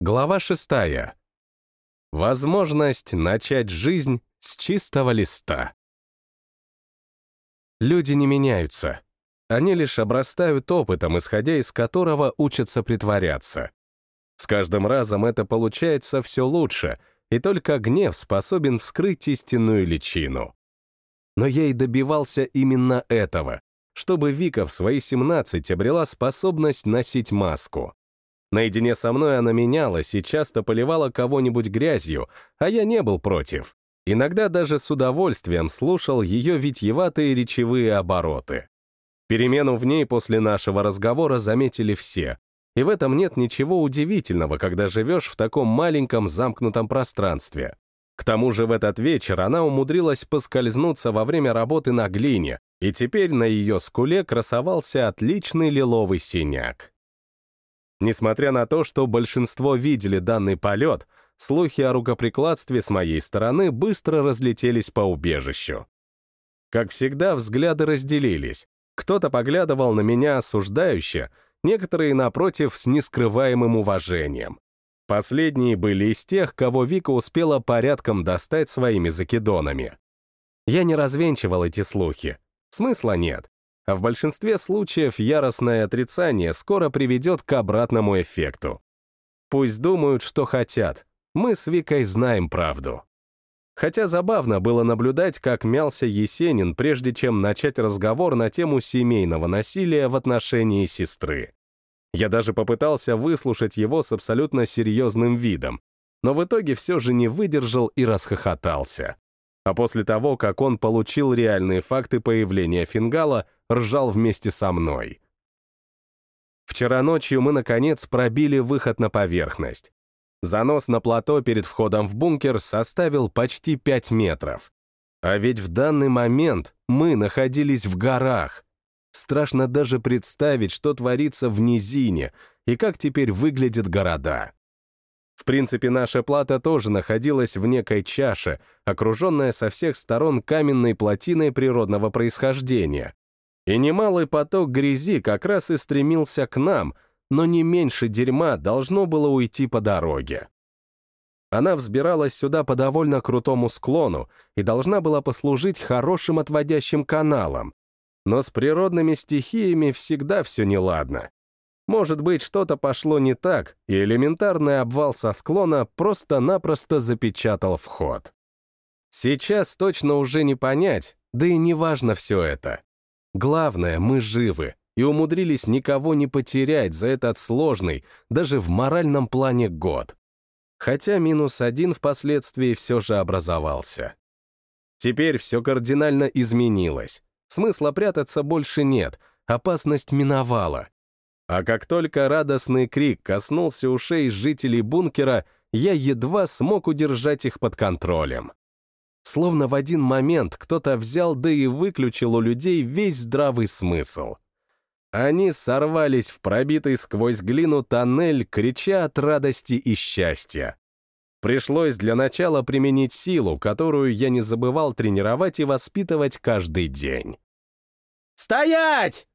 Глава шестая. Возможность начать жизнь с чистого листа. Люди не меняются. Они лишь обрастают опытом, исходя из которого учатся притворяться. С каждым разом это получается все лучше, и только гнев способен вскрыть истинную личину. Но я и добивался именно этого, чтобы Вика в свои 17 обрела способность носить маску. Наедине со мной она менялась и часто поливала кого-нибудь грязью, а я не был против. Иногда даже с удовольствием слушал ее витьеватые речевые обороты. Перемену в ней после нашего разговора заметили все, и в этом нет ничего удивительного, когда живешь в таком маленьком замкнутом пространстве. К тому же в этот вечер она умудрилась поскользнуться во время работы на глине, и теперь на ее скуле красовался отличный лиловый синяк. Несмотря на то, что большинство видели данный полет, слухи о рукоприкладстве с моей стороны быстро разлетелись по убежищу. Как всегда, взгляды разделились. Кто-то поглядывал на меня осуждающе, некоторые, напротив, с нескрываемым уважением. Последние были из тех, кого Вика успела порядком достать своими закидонами. Я не развенчивал эти слухи. Смысла нет а в большинстве случаев яростное отрицание скоро приведет к обратному эффекту. Пусть думают, что хотят, мы с Викой знаем правду. Хотя забавно было наблюдать, как мялся Есенин, прежде чем начать разговор на тему семейного насилия в отношении сестры. Я даже попытался выслушать его с абсолютно серьезным видом, но в итоге все же не выдержал и расхохотался. А после того, как он получил реальные факты появления фингала, ржал вместе со мной. Вчера ночью мы, наконец, пробили выход на поверхность. Занос на плато перед входом в бункер составил почти 5 метров. А ведь в данный момент мы находились в горах. Страшно даже представить, что творится в низине и как теперь выглядят города. В принципе, наша плата тоже находилась в некой чаше, окруженная со всех сторон каменной плотиной природного происхождения, и немалый поток грязи как раз и стремился к нам, но не меньше дерьма должно было уйти по дороге. Она взбиралась сюда по довольно крутому склону и должна была послужить хорошим отводящим каналом. Но с природными стихиями всегда все неладно. Может быть, что-то пошло не так, и элементарный обвал со склона просто-напросто запечатал вход. Сейчас точно уже не понять, да и не важно все это. Главное, мы живы и умудрились никого не потерять за этот сложный, даже в моральном плане, год. Хотя минус один впоследствии все же образовался. Теперь все кардинально изменилось. Смысла прятаться больше нет, опасность миновала. А как только радостный крик коснулся ушей жителей бункера, я едва смог удержать их под контролем. Словно в один момент кто-то взял да и выключил у людей весь здравый смысл. Они сорвались в пробитый сквозь глину тоннель, крича от радости и счастья. Пришлось для начала применить силу, которую я не забывал тренировать и воспитывать каждый день. «Стоять!»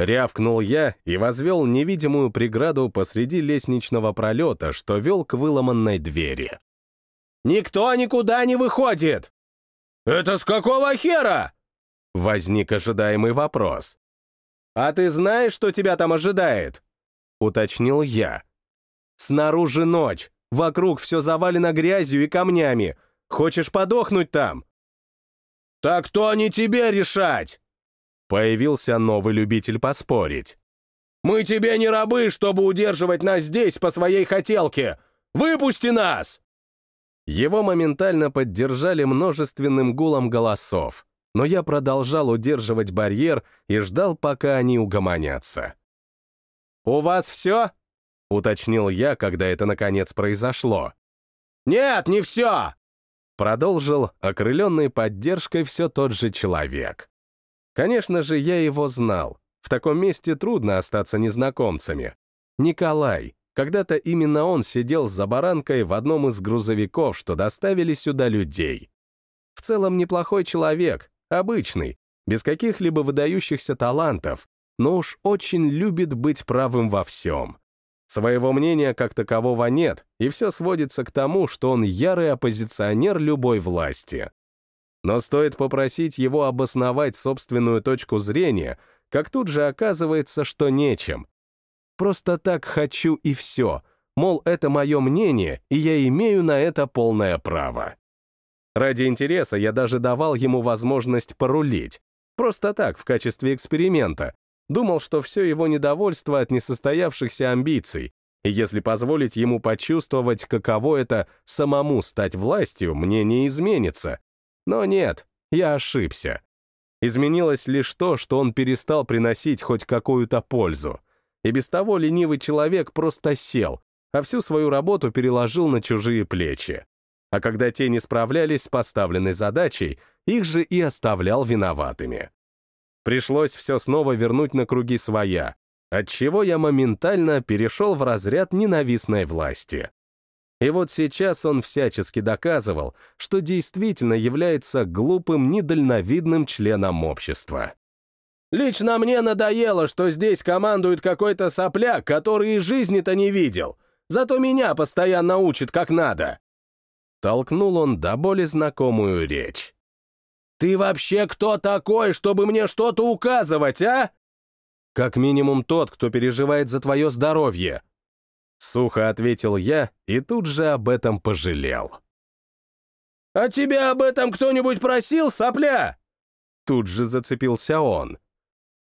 Рявкнул я и возвел невидимую преграду посреди лестничного пролета, что вел к выломанной двери. Никто никуда не выходит!» «Это с какого хера?» Возник ожидаемый вопрос. «А ты знаешь, что тебя там ожидает?» Уточнил я. «Снаружи ночь, вокруг все завалено грязью и камнями. Хочешь подохнуть там?» «Так кто не тебе решать?» Появился новый любитель поспорить. «Мы тебе не рабы, чтобы удерживать нас здесь по своей хотелке! Выпусти нас!» Его моментально поддержали множественным гулом голосов, но я продолжал удерживать барьер и ждал, пока они угомонятся. «У вас все?» — уточнил я, когда это наконец произошло. «Нет, не все!» — продолжил, окрыленный поддержкой все тот же человек. Конечно же, я его знал. В таком месте трудно остаться незнакомцами. Николай, когда-то именно он сидел за баранкой в одном из грузовиков, что доставили сюда людей. В целом неплохой человек, обычный, без каких-либо выдающихся талантов, но уж очень любит быть правым во всем. Своего мнения как такового нет, и все сводится к тому, что он ярый оппозиционер любой власти. Но стоит попросить его обосновать собственную точку зрения, как тут же оказывается, что нечем. Просто так хочу и все, мол, это мое мнение, и я имею на это полное право. Ради интереса я даже давал ему возможность порулить. Просто так, в качестве эксперимента. Думал, что все его недовольство от несостоявшихся амбиций, и если позволить ему почувствовать, каково это самому стать властью, мне не изменится. Но нет, я ошибся. Изменилось лишь то, что он перестал приносить хоть какую-то пользу. И без того ленивый человек просто сел, а всю свою работу переложил на чужие плечи а когда те не справлялись с поставленной задачей, их же и оставлял виноватыми. Пришлось все снова вернуть на круги своя, отчего я моментально перешел в разряд ненавистной власти. И вот сейчас он всячески доказывал, что действительно является глупым, недальновидным членом общества. «Лично мне надоело, что здесь командует какой-то сопляк, который и жизни-то не видел. Зато меня постоянно учит, как надо. Толкнул он до боли знакомую речь. «Ты вообще кто такой, чтобы мне что-то указывать, а?» «Как минимум тот, кто переживает за твое здоровье», — сухо ответил я и тут же об этом пожалел. «А тебя об этом кто-нибудь просил, сопля?» Тут же зацепился он.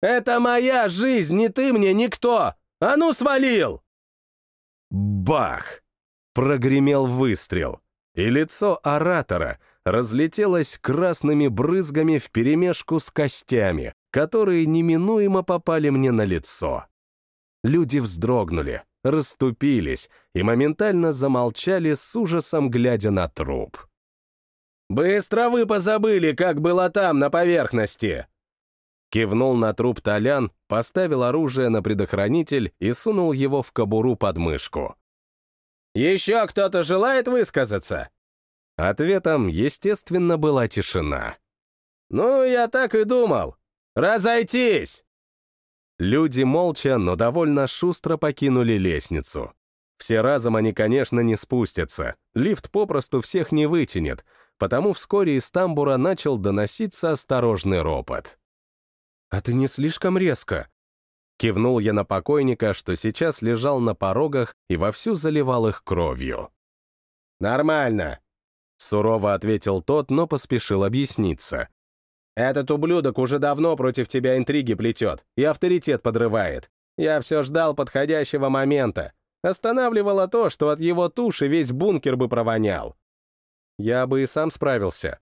«Это моя жизнь, не ты мне никто! А ну, свалил!» Бах! Прогремел выстрел и лицо оратора разлетелось красными брызгами вперемешку с костями, которые неминуемо попали мне на лицо. Люди вздрогнули, расступились и моментально замолчали с ужасом, глядя на труп. «Быстро вы позабыли, как было там, на поверхности!» Кивнул на труп Толян, поставил оружие на предохранитель и сунул его в кобуру под мышку. «Еще кто-то желает высказаться?» Ответом, естественно, была тишина. «Ну, я так и думал. Разойтись!» Люди молча, но довольно шустро покинули лестницу. Все разом они, конечно, не спустятся. Лифт попросту всех не вытянет, потому вскоре из тамбура начал доноситься осторожный ропот. «А ты не слишком резко?» Кивнул я на покойника, что сейчас лежал на порогах и вовсю заливал их кровью. «Нормально», — сурово ответил тот, но поспешил объясниться. «Этот ублюдок уже давно против тебя интриги плетет и авторитет подрывает. Я все ждал подходящего момента. Останавливало то, что от его туши весь бункер бы провонял. Я бы и сам справился.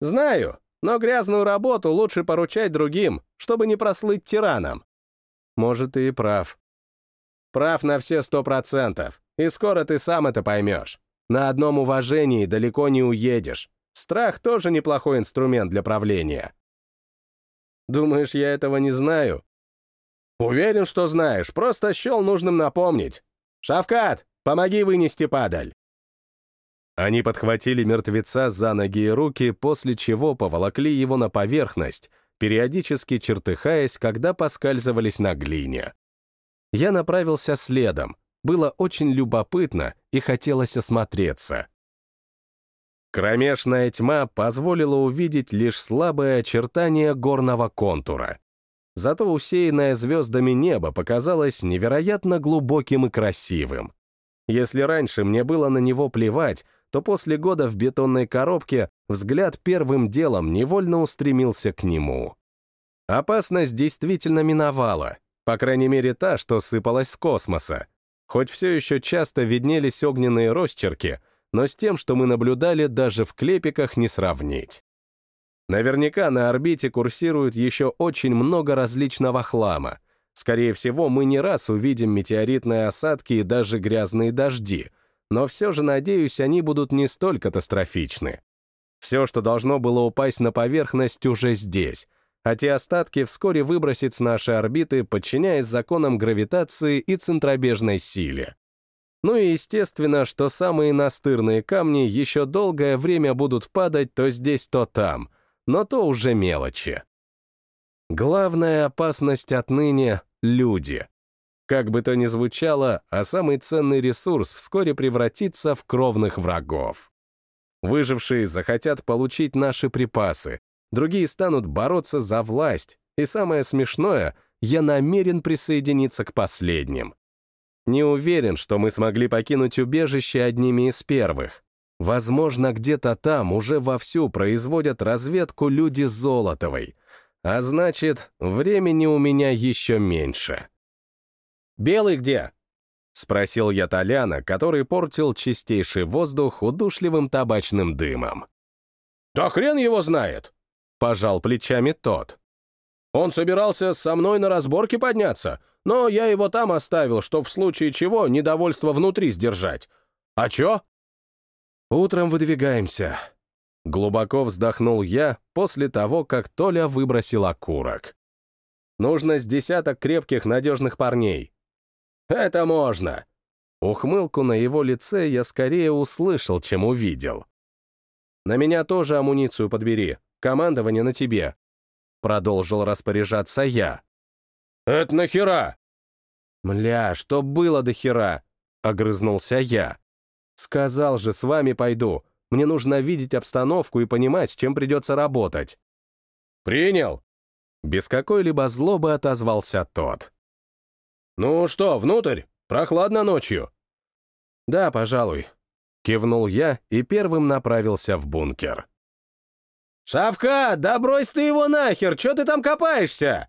Знаю, но грязную работу лучше поручать другим, чтобы не прослыть тираном. Может, ты и прав. Прав на все сто процентов, и скоро ты сам это поймешь. На одном уважении далеко не уедешь. Страх тоже неплохой инструмент для правления. Думаешь, я этого не знаю? Уверен, что знаешь, просто счел нужным напомнить. Шавкат, помоги вынести падаль. Они подхватили мертвеца за ноги и руки, после чего поволокли его на поверхность, периодически чертыхаясь, когда поскальзывались на глине. Я направился следом. Было очень любопытно и хотелось осмотреться. Кромешная тьма позволила увидеть лишь слабое очертание горного контура. Зато усеянное звездами небо показалось невероятно глубоким и красивым. Если раньше мне было на него плевать, то после года в бетонной коробке взгляд первым делом невольно устремился к нему. Опасность действительно миновала, по крайней мере та, что сыпалась с космоса. Хоть все еще часто виднелись огненные росчерки, но с тем, что мы наблюдали, даже в клепиках не сравнить. Наверняка на орбите курсирует еще очень много различного хлама. Скорее всего, мы не раз увидим метеоритные осадки и даже грязные дожди, но все же, надеюсь, они будут не столь катастрофичны. Все, что должно было упасть на поверхность, уже здесь, а те остатки вскоре выбросить с нашей орбиты, подчиняясь законам гравитации и центробежной силе. Ну и естественно, что самые настырные камни еще долгое время будут падать то здесь, то там, но то уже мелочи. Главная опасность отныне — люди. Как бы то ни звучало, а самый ценный ресурс вскоре превратится в кровных врагов. Выжившие захотят получить наши припасы, другие станут бороться за власть, и самое смешное, я намерен присоединиться к последним. Не уверен, что мы смогли покинуть убежище одними из первых. Возможно, где-то там уже вовсю производят разведку люди Золотовой. А значит, времени у меня еще меньше. «Белый где?» — спросил я Толяна, который портил чистейший воздух удушливым табачным дымом. «Да хрен его знает!» — пожал плечами тот. «Он собирался со мной на разборке подняться, но я его там оставил, чтоб в случае чего недовольство внутри сдержать. А чё?» «Утром выдвигаемся». Глубоко вздохнул я после того, как Толя выбросил окурок. «Нужно с десяток крепких надежных парней». «Это можно!» Ухмылку на его лице я скорее услышал, чем увидел. «На меня тоже амуницию подбери. Командование на тебе». Продолжил распоряжаться я. «Это нахера?» «Мля, что было до хера?» — огрызнулся я. «Сказал же, с вами пойду. Мне нужно видеть обстановку и понимать, с чем придется работать». «Принял!» Без какой-либо злобы отозвался тот. «Ну что, внутрь? Прохладно ночью». «Да, пожалуй», — кивнул я и первым направился в бункер. «Шавка, да брось ты его нахер, чё ты там копаешься?»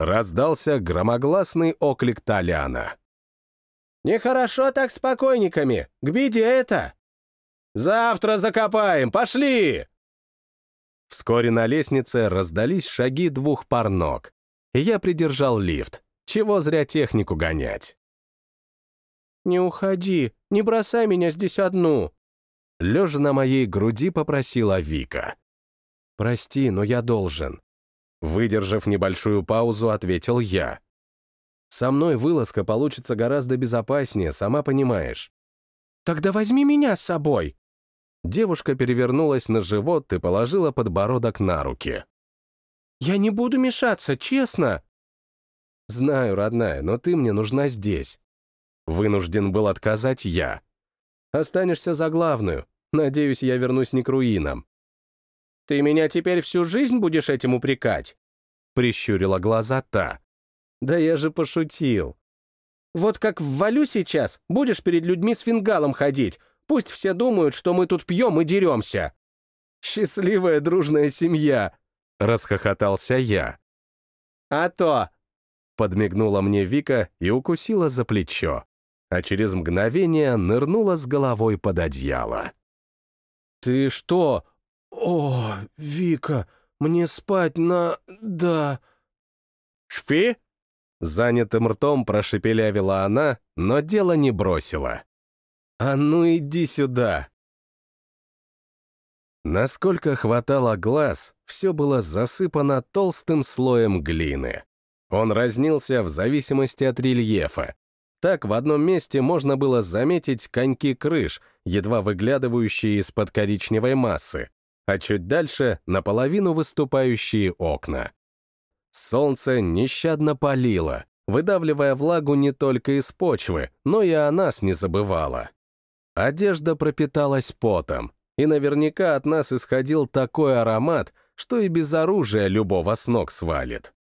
Раздался громогласный оклик Толяна. «Нехорошо так с покойниками, к беде это!» «Завтра закопаем, пошли!» Вскоре на лестнице раздались шаги двух пар ног, и я придержал лифт. Чего зря технику гонять? «Не уходи, не бросай меня здесь одну!» Лежа на моей груди попросила Вика. «Прости, но я должен. Выдержав небольшую паузу, ответил я. «Со мной вылазка получится гораздо безопаснее, сама понимаешь». «Тогда возьми меня с собой!» Девушка перевернулась на живот и положила подбородок на руки. «Я не буду мешаться, честно!» «Знаю, родная, но ты мне нужна здесь». Вынужден был отказать я. «Останешься за главную. Надеюсь, я вернусь не к руинам. «Ты меня теперь всю жизнь будешь этим упрекать?» Прищурила глаза та. «Да я же пошутил». «Вот как ввалю сейчас, будешь перед людьми с фингалом ходить. Пусть все думают, что мы тут пьем и деремся». «Счастливая дружная семья!» — расхохотался я. «А то!» — подмигнула мне Вика и укусила за плечо, а через мгновение нырнула с головой под одеяло. «Ты что, «О, Вика, мне спать на... да...» «Шпи?» Занятым ртом прошепелявила она, но дело не бросила. «А ну иди сюда!» Насколько хватало глаз, все было засыпано толстым слоем глины. Он разнился в зависимости от рельефа. Так в одном месте можно было заметить коньки крыш, едва выглядывающие из-под коричневой массы, а чуть дальше — наполовину выступающие окна. Солнце нещадно палило, выдавливая влагу не только из почвы, но и о нас не забывала. Одежда пропиталась потом, и наверняка от нас исходил такой аромат, что и без оружия любого с ног свалит.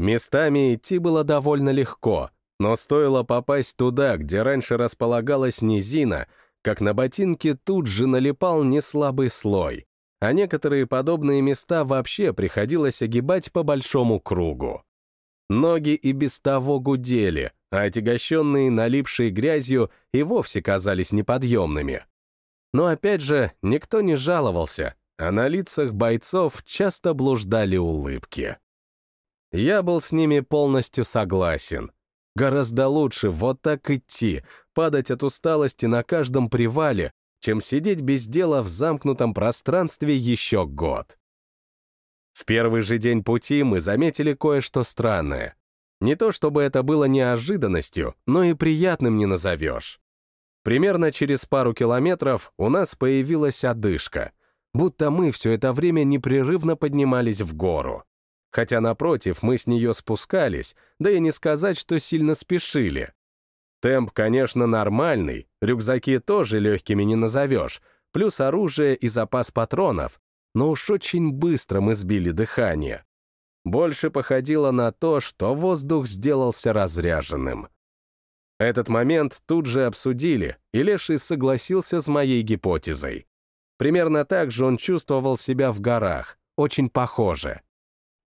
Местами идти было довольно легко, но стоило попасть туда, где раньше располагалась низина, как на ботинки тут же налипал неслабый слой а некоторые подобные места вообще приходилось огибать по большому кругу. Ноги и без того гудели, а отягощенные налипшей грязью и вовсе казались неподъемными. Но опять же, никто не жаловался, а на лицах бойцов часто блуждали улыбки. Я был с ними полностью согласен. Гораздо лучше вот так идти, падать от усталости на каждом привале, чем сидеть без дела в замкнутом пространстве еще год. В первый же день пути мы заметили кое-что странное. Не то чтобы это было неожиданностью, но и приятным не назовешь. Примерно через пару километров у нас появилась одышка, будто мы все это время непрерывно поднимались в гору. хотя, напротив, мы с нее спускались, да и не сказать, что сильно спешили. Темп, конечно, нормальный, рюкзаки тоже легкими не назовешь, плюс оружие и запас патронов, но уж очень быстро мы сбили дыхание. Больше походило на то, что воздух сделался разряженным. Этот момент тут же обсудили, и Леший согласился с моей гипотезой. Примерно так же он чувствовал себя в горах, очень похоже.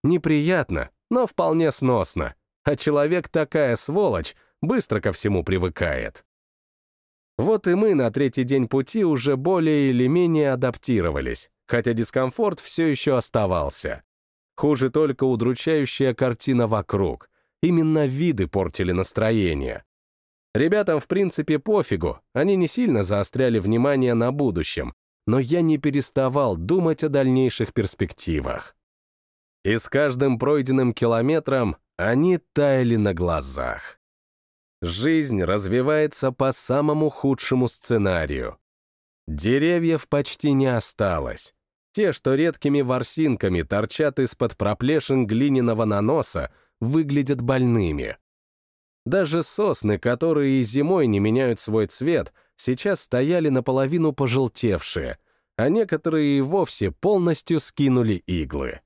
Неприятно, но вполне сносно. А человек такая сволочь, быстро ко всему привыкает. Вот и мы на третий день пути уже более или менее адаптировались, хотя дискомфорт все еще оставался. Хуже только удручающая картина вокруг. Именно виды портили настроение. Ребятам, в принципе, пофигу, они не сильно заостряли внимание на будущем, но я не переставал думать о дальнейших перспективах. И с каждым пройденным километром они таяли на глазах. Жизнь развивается по самому худшему сценарию. Деревьев почти не осталось. Те, что редкими ворсинками торчат из-под проплешин глиняного наноса, выглядят больными. Даже сосны, которые и зимой не меняют свой цвет, сейчас стояли наполовину пожелтевшие, а некоторые и вовсе полностью скинули иглы.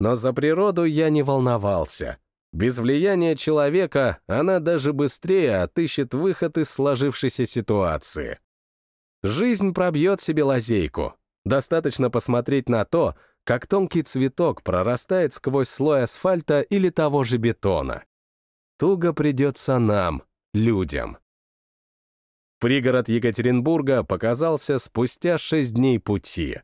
Но за природу я не волновался. Без влияния человека она даже быстрее отыщет выход из сложившейся ситуации. Жизнь пробьет себе лазейку. Достаточно посмотреть на то, как тонкий цветок прорастает сквозь слой асфальта или того же бетона. Туго придется нам, людям. Пригород Екатеринбурга показался спустя шесть дней пути.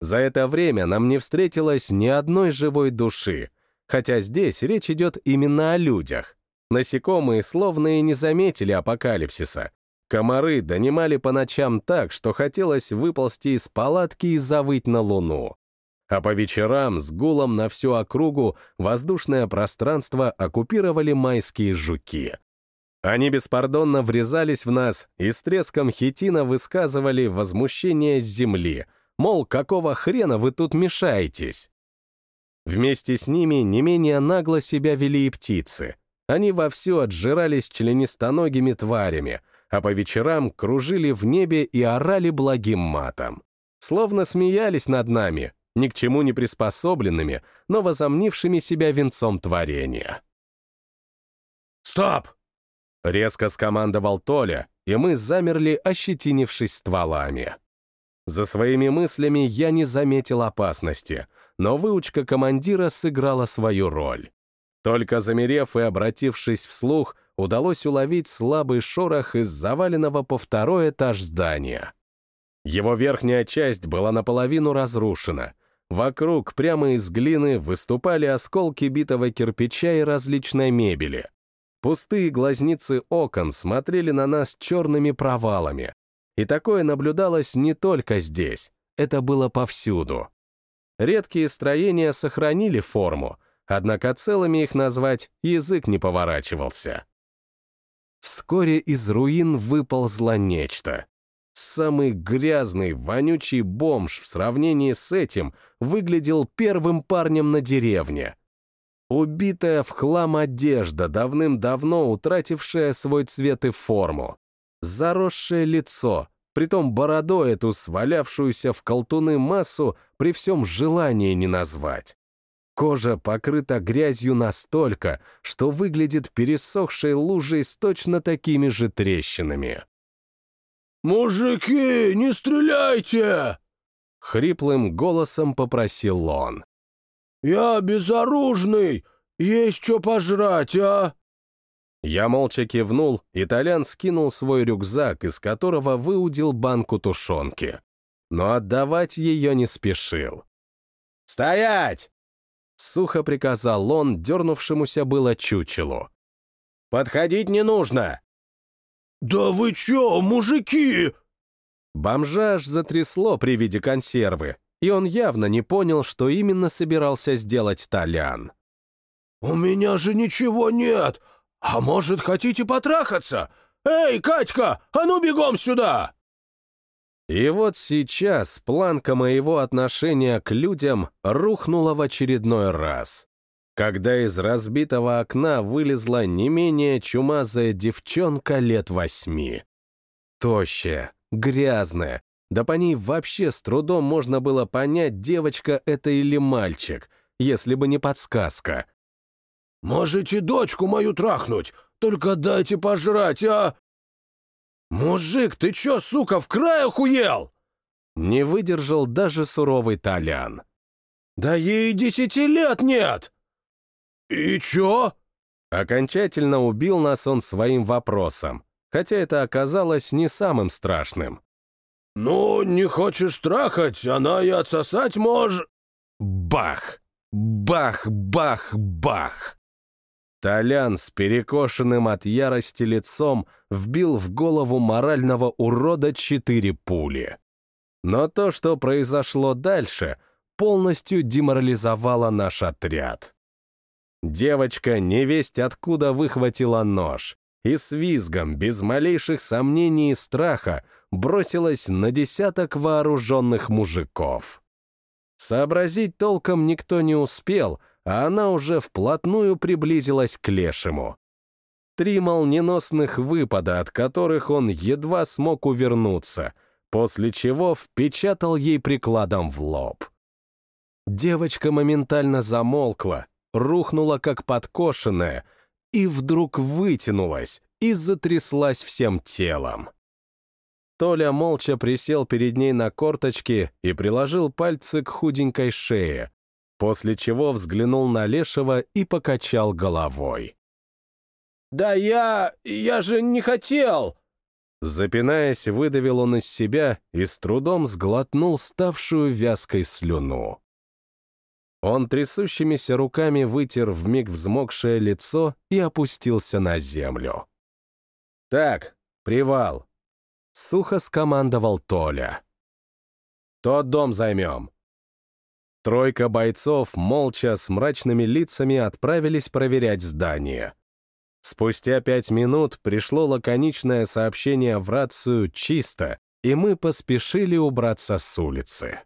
За это время нам не встретилось ни одной живой души, хотя здесь речь идет именно о людях. Насекомые словно и не заметили апокалипсиса. Комары донимали по ночам так, что хотелось выползти из палатки и завыть на луну. А по вечерам с гулом на всю округу воздушное пространство оккупировали майские жуки. Они беспардонно врезались в нас и с треском хитина высказывали возмущение с земли, мол, какого хрена вы тут мешаетесь? Вместе с ними не менее нагло себя вели и птицы. Они вовсю отжирались членистоногими тварями, а по вечерам кружили в небе и орали благим матом. Словно смеялись над нами, ни к чему не приспособленными, но возомнившими себя венцом творения. «Стоп!» — резко скомандовал Толя, и мы замерли, ощетинившись стволами. За своими мыслями я не заметил опасности, но выучка командира сыграла свою роль. Только замерев и обратившись вслух, удалось уловить слабый шорох из заваленного по второй этаж здания. Его верхняя часть была наполовину разрушена. Вокруг, прямо из глины, выступали осколки битого кирпича и различной мебели. Пустые глазницы окон смотрели на нас черными провалами, и такое наблюдалось не только здесь, это было повсюду. Редкие строения сохранили форму, однако целыми их назвать язык не поворачивался. Вскоре из руин выползло нечто. Самый грязный, вонючий бомж в сравнении с этим выглядел первым парнем на деревне. Убитая в хлам одежда, давным-давно утратившая свой цвет и форму заросшее лицо, притом бороду эту свалявшуюся в колтуны массу при всем желании не назвать. Кожа покрыта грязью настолько, что выглядит пересохшей лужей с точно такими же трещинами. «Мужики, не стреляйте!» Хриплым голосом попросил он. «Я безоружный! Есть что пожрать, а?» Я молча кивнул, и Толян скинул свой рюкзак, из которого выудил банку тушенки. Но отдавать ее не спешил. «Стоять!» — сухо приказал он, дернувшемуся было чучелу. «Подходить не нужно!» «Да вы чё, мужики?» Бомжа аж затрясло при виде консервы, и он явно не понял, что именно собирался сделать Толян. «У меня же ничего нет! «А может, хотите потрахаться? Эй, Катька, а ну бегом сюда!» И вот сейчас планка моего отношения к людям рухнула в очередной раз, когда из разбитого окна вылезла не менее чумазая девчонка лет восьми. Тощая, грязная, да по ней вообще с трудом можно было понять, девочка это или мальчик, если бы не подсказка. «Можете дочку мою трахнуть, только дайте пожрать, а...» «Мужик, ты чё, сука, в край охуел?» Не выдержал даже суровый Толян. «Да ей десяти лет нет!» «И чё?» Окончательно убил нас он своим вопросом, хотя это оказалось не самым страшным. «Ну, не хочешь трахать, она и отсосать может...» Бах! Бах! Бах! Бах! Толян с перекошенным от ярости лицом вбил в голову морального урода четыре пули. Но то, что произошло дальше, полностью деморализовало наш отряд. Девочка невесть откуда выхватила нож и с визгом, без малейших сомнений и страха, бросилась на десяток вооруженных мужиков. Сообразить толком никто не успел, а она уже вплотную приблизилась к лешему. Три молниеносных выпада, от которых он едва смог увернуться, после чего впечатал ей прикладом в лоб. Девочка моментально замолкла, рухнула как подкошенная и вдруг вытянулась и затряслась всем телом. Толя молча присел перед ней на корточки и приложил пальцы к худенькой шее, после чего взглянул на Лешего и покачал головой. «Да я... я же не хотел!» Запинаясь, выдавил он из себя и с трудом сглотнул ставшую вязкой слюну. Он трясущимися руками вытер вмиг взмокшее лицо и опустился на землю. «Так, привал!» — сухо скомандовал Толя. «Тот дом займем!» Тройка бойцов молча с мрачными лицами отправились проверять здание. Спустя пять минут пришло лаконичное сообщение в рацию «Чисто», и мы поспешили убраться с улицы.